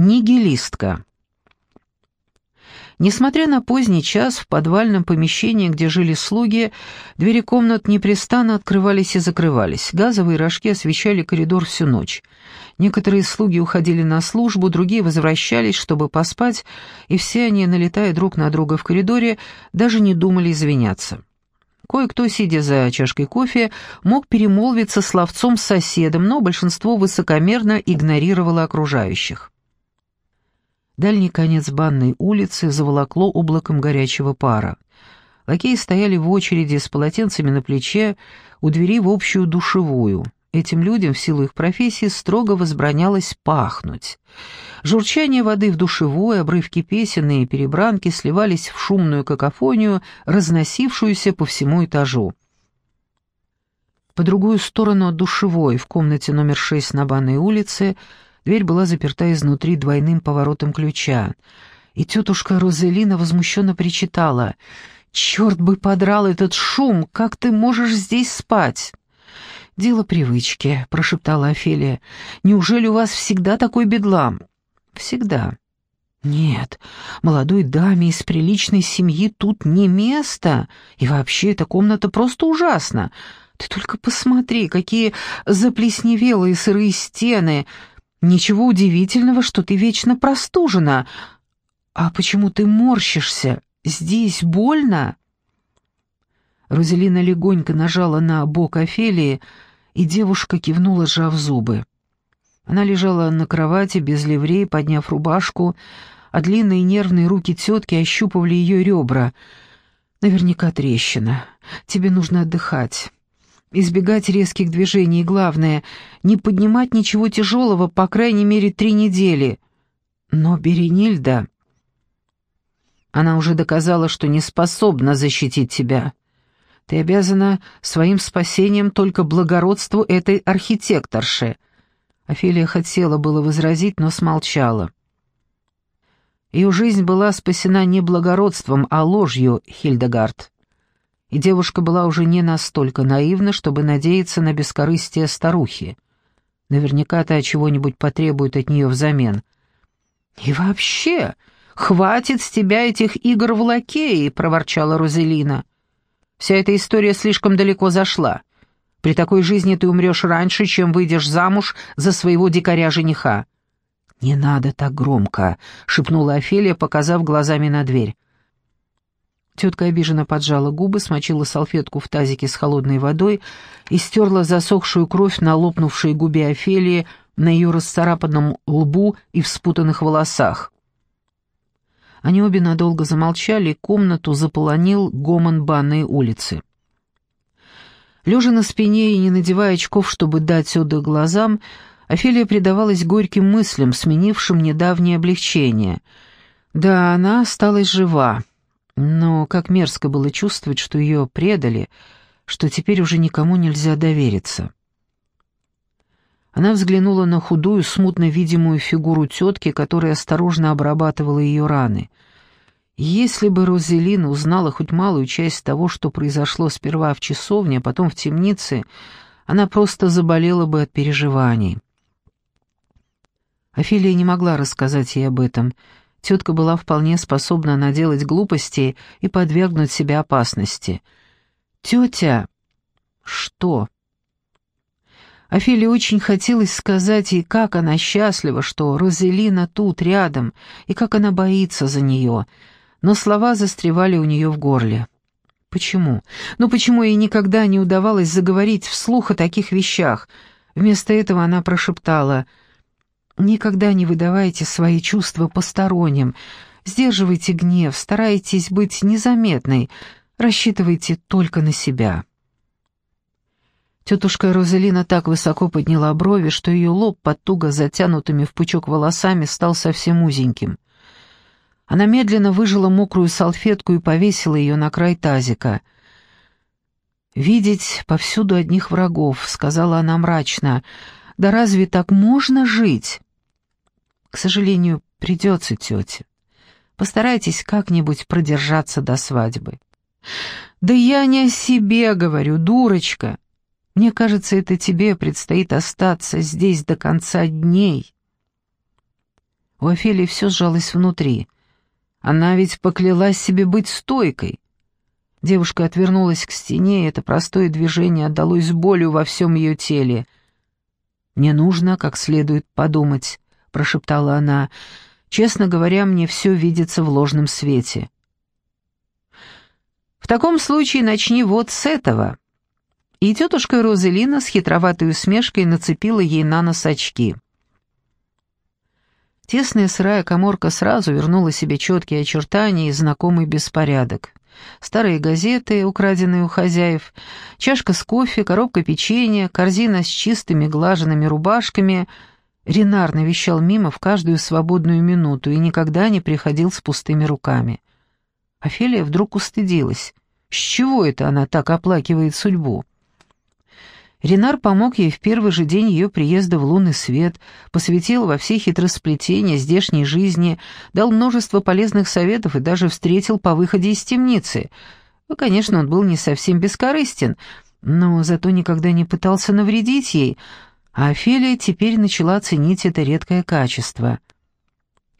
Нигилистка. Несмотря на поздний час, в подвальном помещении, где жили слуги, двери комнат непрестанно открывались и закрывались. Газовые рожки освещали коридор всю ночь. Некоторые слуги уходили на службу, другие возвращались, чтобы поспать, и все они, налетая друг на друга в коридоре, даже не думали извиняться. Кое-кто, сидя за чашкой кофе, мог перемолвиться словцом с соседом, но большинство высокомерно игнорировало окружающих. Дальний конец банной улицы заволокло облаком горячего пара. Лакеи стояли в очереди с полотенцами на плече у двери в общую душевую. Этим людям в силу их профессии строго возбранялось пахнуть. Журчание воды в душевой, обрывки песен и перебранки сливались в шумную какофонию, разносившуюся по всему этажу. По другую сторону от душевой, в комнате номер шесть на банной улице, Дверь была заперта изнутри двойным поворотом ключа, и тетушка Розелина возмущенно причитала. «Черт бы подрал этот шум! Как ты можешь здесь спать?» «Дело привычки», — прошептала Офелия. «Неужели у вас всегда такой бедлам?» «Всегда». «Нет, молодой даме из приличной семьи тут не место, и вообще эта комната просто ужасна. Ты только посмотри, какие заплесневелые сырые стены, Ничего удивительного, что ты вечно простужена. А почему ты морщишься? Здесь больно?» Розелина легонько нажала на бок Офелии, и девушка кивнула, сжав зубы. Она лежала на кровати без ливреи, подняв рубашку, а длинные нервные руки тетки ощупывали ее ребра. «Наверняка трещина. Тебе нужно отдыхать избегать резких движений главное, не поднимать ничего тяжелого, по крайней мере, три недели. Но Беренильда... Она уже доказала, что не способна защитить тебя. Ты обязана своим спасением только благородству этой архитекторши. Офелия хотела было возразить, но смолчала. Ее жизнь была спасена не благородством, а ложью, Хильдегард и девушка была уже не настолько наивна, чтобы надеяться на бескорыстие старухи. Наверняка та чего-нибудь потребует от нее взамен. «И вообще, хватит с тебя этих игр в лакеи!» — проворчала Розелина. «Вся эта история слишком далеко зашла. При такой жизни ты умрешь раньше, чем выйдешь замуж за своего дикаря-жениха». «Не надо так громко», — шепнула Офелия, показав глазами на дверь. Тетка обиженно поджала губы, смочила салфетку в тазике с холодной водой и стерла засохшую кровь на лопнувшей губе Офелии, на ее расцарапанном лбу и в спутанных волосах. Они обе надолго замолчали, комнату заполонил гомон банной улицы. Лежа на спине и не надевая очков, чтобы дать отдых глазам, Офелия предавалась горьким мыслям, сменившим недавнее облегчение. Да, она осталась жива. Но как мерзко было чувствовать, что ее предали, что теперь уже никому нельзя довериться. Она взглянула на худую, смутно видимую фигуру тетки, которая осторожно обрабатывала ее раны. Если бы Розелина узнала хоть малую часть того, что произошло сперва в часовне, а потом в темнице, она просто заболела бы от переживаний. Офелия не могла рассказать ей об этом, — Тетка была вполне способна наделать глупостей и подвергнуть себя опасности. «Тетя!» «Что?» Офелии очень хотелось сказать ей, как она счастлива, что Розелина тут, рядом, и как она боится за нее, но слова застревали у нее в горле. Почему? Ну почему ей никогда не удавалось заговорить вслух о таких вещах? Вместо этого она прошептала — Никогда не выдавайте свои чувства посторонним, сдерживайте гнев, старайтесь быть незаметной, рассчитывайте только на себя. Тетушка Розалина так высоко подняла брови, что ее лоб под туго затянутыми в пучок волосами стал совсем узеньким. Она медленно выжила мокрую салфетку и повесила ее на край тазика. «Видеть повсюду одних врагов», — сказала она мрачно. «Да разве так можно жить?» Сожалению, придется, тетя. Постарайтесь как-нибудь продержаться до свадьбы. Да я не о себе говорю, дурочка. Мне кажется, это тебе предстоит остаться здесь до конца дней. У Офелии все сжалось внутри. Она ведь поклялась себе быть стойкой. Девушка отвернулась к стене, и это простое движение отдалось болью во всем ее теле. «Мне нужно как следует подумать», — прошептала она. «Честно говоря, мне все видится в ложном свете». «В таком случае начни вот с этого». И тетушка Розелина с хитроватой усмешкой нацепила ей на нос очки. Тесная сырая коморка сразу вернула себе четкие очертания и знакомый беспорядок. Старые газеты, украденные у хозяев, чашка с кофе, коробка печенья, корзина с чистыми глаженными рубашками. Ренар навещал мимо в каждую свободную минуту и никогда не приходил с пустыми руками. Офелия вдруг устыдилась. С чего это она так оплакивает судьбу? Ренар помог ей в первый же день ее приезда в лунный свет, посвятил во все хитросплетения здешней жизни, дал множество полезных советов и даже встретил по выходе из темницы. Ну, конечно, он был не совсем бескорыстен, но зато никогда не пытался навредить ей, а Офелия теперь начала ценить это редкое качество.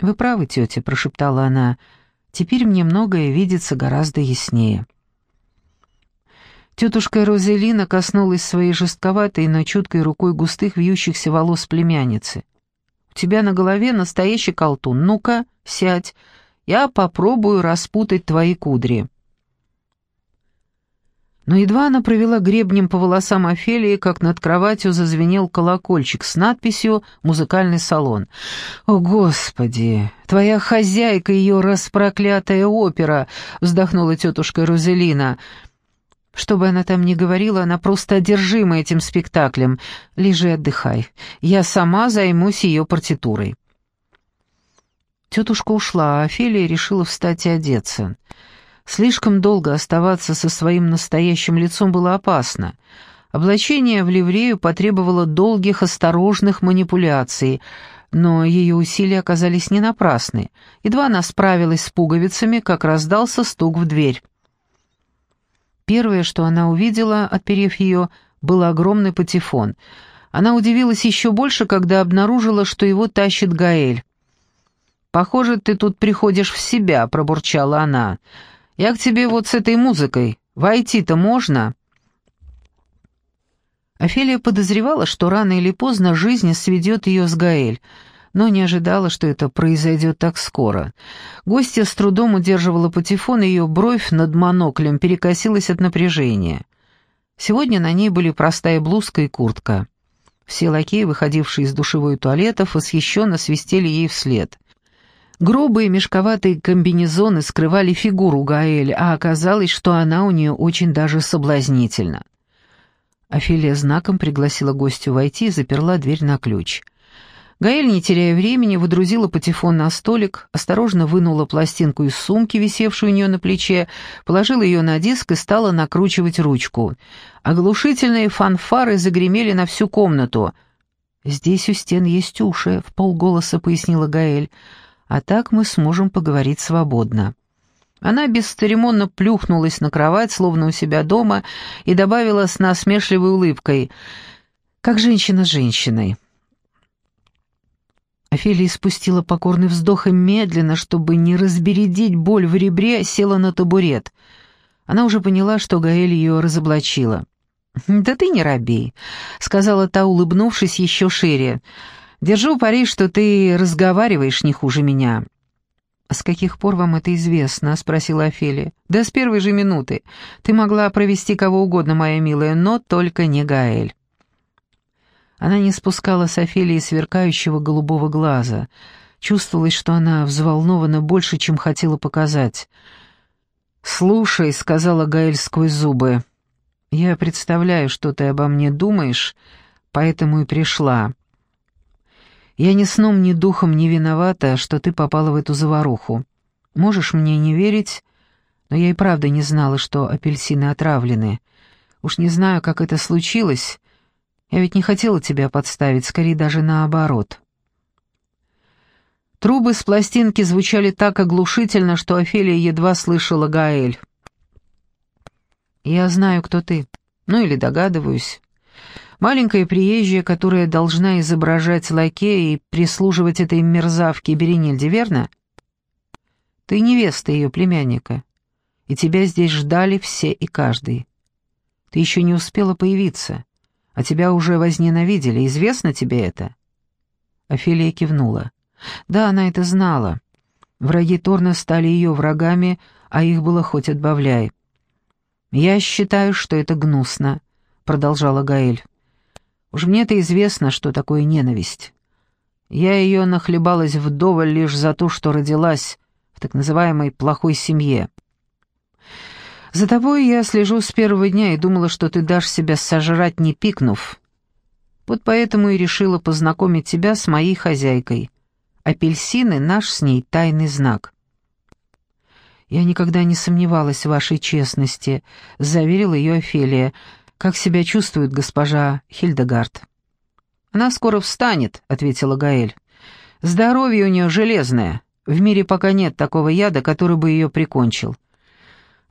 «Вы правы, тетя», — прошептала она, — «теперь мне многое видится гораздо яснее». Тетушка Розелина коснулась своей жестковатой, но чуткой рукой густых вьющихся волос племянницы. «У тебя на голове настоящий колтун. Ну-ка, сядь. Я попробую распутать твои кудри». Но едва она провела гребнем по волосам Офелии, как над кроватью зазвенел колокольчик с надписью «Музыкальный салон». «О, Господи! Твоя хозяйка, ее распроклятая опера!» — вздохнула тетушка Розелина — что бы она там ни говорила, она просто одержима этим спектаклем. Лежи, отдыхай. Я сама займусь ее партитурой. Тетушка ушла, а Офелия решила встать и одеться. Слишком долго оставаться со своим настоящим лицом было опасно. Облачение в ливрею потребовало долгих, осторожных манипуляций, но ее усилия оказались не напрасны. Едва она справилась с пуговицами, как раздался стук в дверь. Первое, что она увидела, отперев ее, был огромный патефон. Она удивилась еще больше, когда обнаружила, что его тащит Гаэль. «Похоже, ты тут приходишь в себя», — пробурчала она. «Я к тебе вот с этой музыкой. Войти-то можно?» Офелия подозревала, что рано или поздно жизнь сведет ее с Гаэль — но не ожидала, что это произойдет так скоро. Гостья с трудом удерживала патефон, и ее бровь над моноклем перекосилась от напряжения. Сегодня на ней были простая блузка и куртка. Все лакеи, выходившие из душевой туалетов, восхищенно свистели ей вслед. Грубые мешковатые комбинезоны скрывали фигуру Гаэль, а оказалось, что она у нее очень даже соблазнительна. Офелия знаком пригласила гостю войти и заперла дверь на ключ — Гаэль, не теряя времени, выдрузила патефон на столик, осторожно вынула пластинку из сумки, висевшую у нее на плече, положила ее на диск и стала накручивать ручку. Оглушительные фанфары загремели на всю комнату. «Здесь у стен есть уши», — в полголоса пояснила Гаэль. «А так мы сможем поговорить свободно». Она бесцеремонно плюхнулась на кровать, словно у себя дома, и добавила с насмешливой улыбкой, «Как женщина с женщиной». Офелия спустила покорный вздох и медленно, чтобы не разбередить боль в ребре, села на табурет. Она уже поняла, что Гаэль ее разоблачила. «Да ты не робей», — сказала та, улыбнувшись еще шире. «Держу пари, что ты разговариваешь не хуже меня». «С каких пор вам это известно?» — спросила Офелия. «Да с первой же минуты. Ты могла провести кого угодно, моя милая, но только не Гаэль». Она не спускала с Офелии сверкающего голубого глаза. Чувствовалось, что она взволнована больше, чем хотела показать. «Слушай», — сказала Гаэль сквозь зубы, — «я представляю, что ты обо мне думаешь, поэтому и пришла. Я ни сном, ни духом не виновата, что ты попала в эту заваруху. Можешь мне не верить, но я и правда не знала, что апельсины отравлены. Уж не знаю, как это случилось, я ведь не хотела тебя подставить, скорее даже наоборот». Трубы с пластинки звучали так оглушительно, что Офелия едва слышала Гаэль. «Я знаю, кто ты. Ну или догадываюсь. Маленькая приезжая, которая должна изображать лакея и прислуживать этой мерзавке Беренильде, верно? Ты невеста ее племянника, и тебя здесь ждали все и каждый. Ты еще не успела появиться, а тебя уже возненавидели. Известно тебе это?» Офелия кивнула. «Да, она это знала. Враги Торна стали ее врагами, а их было хоть отбавляй. «Я считаю, что это гнусно», — продолжала Гаэль. «Уж мне-то известно, что такое ненависть. Я ее нахлебалась вдоволь лишь за то, что родилась в так называемой плохой семье. За тобой я слежу с первого дня и думала, что ты дашь себя сожрать, не пикнув. Вот поэтому и решила познакомить тебя с моей хозяйкой. Апельсины — наш с ней тайный знак». «Я никогда не сомневалась в вашей честности», — заверила ее Офелия. «Как себя чувствует госпожа Хильдегард?» «Она скоро встанет», — ответила Гаэль. «Здоровье у нее железное. В мире пока нет такого яда, который бы ее прикончил.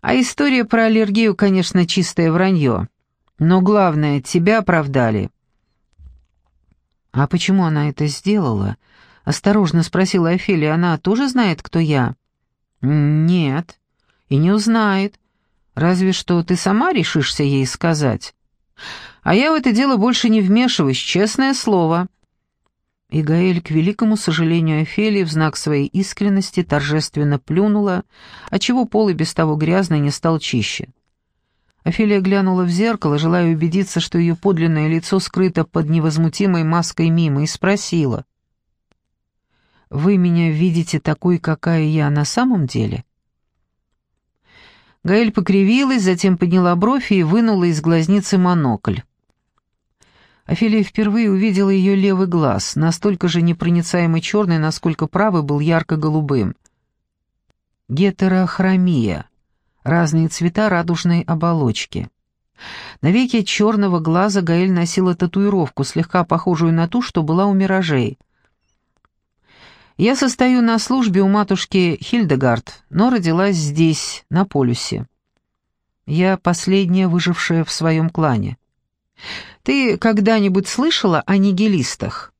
А история про аллергию, конечно, чистое вранье. Но главное, тебя оправдали». «А почему она это сделала?» — осторожно спросила Офелия. «Она тоже знает, кто я?» «Нет, и не узнает. Разве что ты сама решишься ей сказать. А я в это дело больше не вмешиваюсь, честное слово». И Гаэль, к великому сожалению Офелии, в знак своей искренности торжественно плюнула, отчего пол и без того грязный не стал чище. Офелия глянула в зеркало, желая убедиться, что ее подлинное лицо скрыто под невозмутимой маской мимо, и спросила — вы меня видите такой, какая я на самом деле?» Гаэль покривилась, затем подняла бровь и вынула из глазницы монокль. Офелия впервые увидела ее левый глаз, настолько же непроницаемый черный, насколько правый был ярко-голубым. Гетерохромия. Разные цвета радужной оболочки. На веке черного глаза Гаэль носила татуировку, слегка похожую на ту, что была у миражей. Я состою на службе у матушки Хильдегард, но родилась здесь, на полюсе. Я последняя выжившая в своем клане. Ты когда-нибудь слышала о нигилистах?»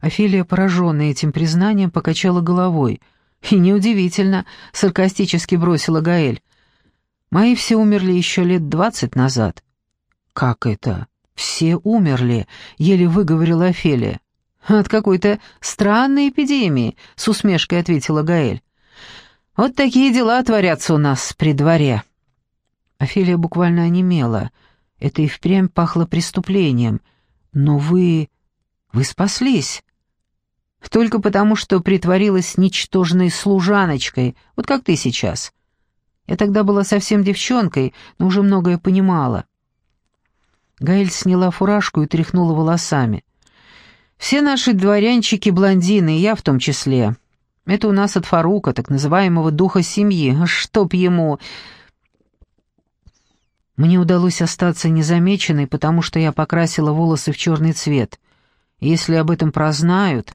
Офелия, пораженная этим признанием, покачала головой. «И неудивительно», — саркастически бросила Гаэль. «Мои все умерли еще лет двадцать назад». «Как это? Все умерли?» — еле выговорила Офелия. «От какой-то странной эпидемии», — с усмешкой ответила Гаэль. «Вот такие дела творятся у нас при дворе». Офелия буквально онемела. Это и впрямь пахло преступлением. «Но вы... вы спаслись». «Только потому, что притворилась ничтожной служаночкой, вот как ты сейчас. Я тогда была совсем девчонкой, но уже многое понимала». Гаэль сняла фуражку и тряхнула волосами. Все наши дворянчики блондины, я в том числе. Это у нас от Фарука, так называемого духа семьи. Чтоб ему... Мне удалось остаться незамеченной, потому что я покрасила волосы в черный цвет. Если об этом прознают,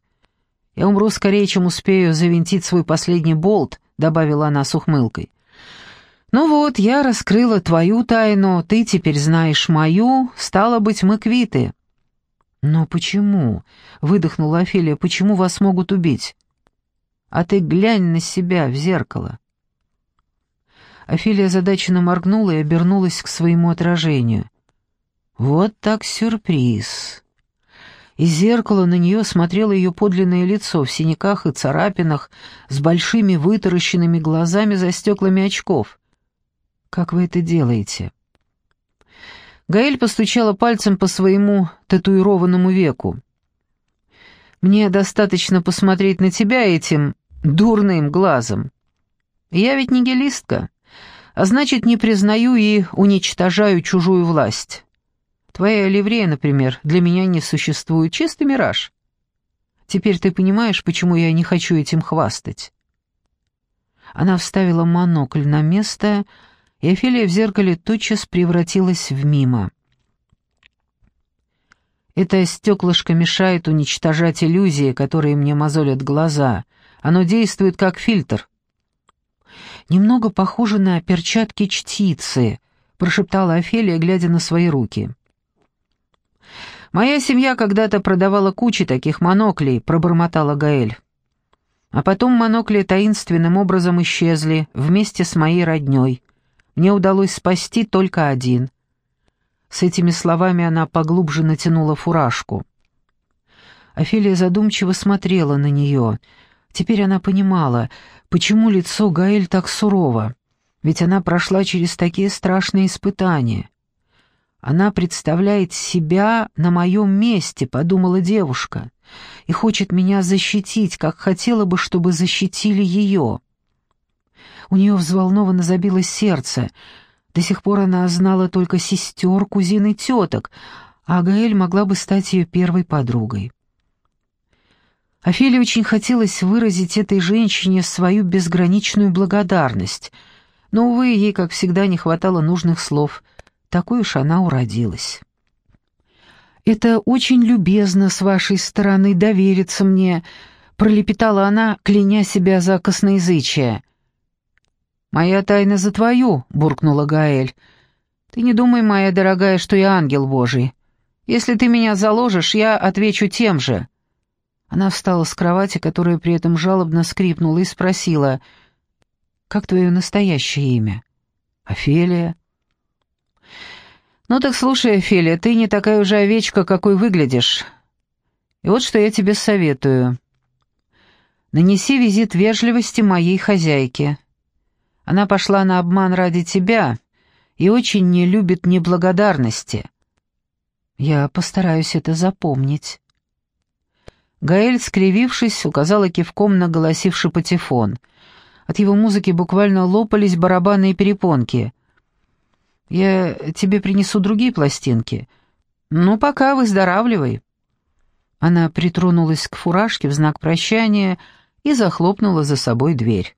я умру скорее, чем успею завинтить свой последний болт, добавила она с ухмылкой. Ну вот, я раскрыла твою тайну, ты теперь знаешь мою, стало быть, мы квиты. «Но почему?» — выдохнула Офелия. «Почему вас могут убить?» «А ты глянь на себя в зеркало». Офелия задаченно моргнула и обернулась к своему отражению. «Вот так сюрприз!» Из зеркала на нее смотрело ее подлинное лицо в синяках и царапинах, с большими вытаращенными глазами за стеклами очков. «Как вы это делаете?» Гаэль постучала пальцем по своему татуированному веку. «Мне достаточно посмотреть на тебя этим дурным глазом. Я ведь нигилистка, а значит, не признаю и уничтожаю чужую власть. Твоя ливрея, например, для меня не существует, чистый мираж. Теперь ты понимаешь, почему я не хочу этим хвастать?» Она вставила монокль на место и Офелия в зеркале тотчас превратилась в мимо. Это стеклышко мешает уничтожать иллюзии, которые мне мозолят глаза. Оно действует как фильтр. «Немного похоже на перчатки чтицы», — прошептала Офелия, глядя на свои руки. «Моя семья когда-то продавала кучи таких моноклей», — пробормотала Гаэль. А потом монокли таинственным образом исчезли вместе с моей роднёй. Мне удалось спасти только один. С этими словами она поглубже натянула фуражку. Офелия задумчиво смотрела на нее. Теперь она понимала, почему лицо Гаэль так сурово. Ведь она прошла через такие страшные испытания. Она представляет себя на моем месте, подумала девушка, и хочет меня защитить, как хотела бы, чтобы защитили ее. У нее взволнованно забилось сердце. До сих пор она знала только сестер, кузин и теток, а Гаэль могла бы стать ее первой подругой. Офелии очень хотелось выразить этой женщине свою безграничную благодарность, но, увы, ей, как всегда, не хватало нужных слов — такой уж она уродилась. «Это очень любезно с вашей стороны довериться мне», — пролепетала она, кляня себя за косноязычие. «Моя тайна за твою», — буркнула Гаэль. «Ты не думай, моя дорогая, что я ангел Божий. Если ты меня заложишь, я отвечу тем же». Она встала с кровати, которая при этом жалобно скрипнула, и спросила, «Как твое настоящее имя?» «Офелия». «Ну так слушай, Офелия, ты не такая уже овечка, какой выглядишь. И вот что я тебе советую. Нанеси визит вежливости моей хозяйке. Она пошла на обман ради тебя и очень не любит неблагодарности. Я постараюсь это запомнить». Гаэль, скривившись, указала кивком на голосивший патефон. От его музыки буквально лопались барабанные перепонки — я тебе принесу другие пластинки. Ну, пока выздоравливай». Она притронулась к фуражке в знак прощания и захлопнула за собой дверь.